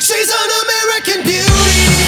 She's an American beauty.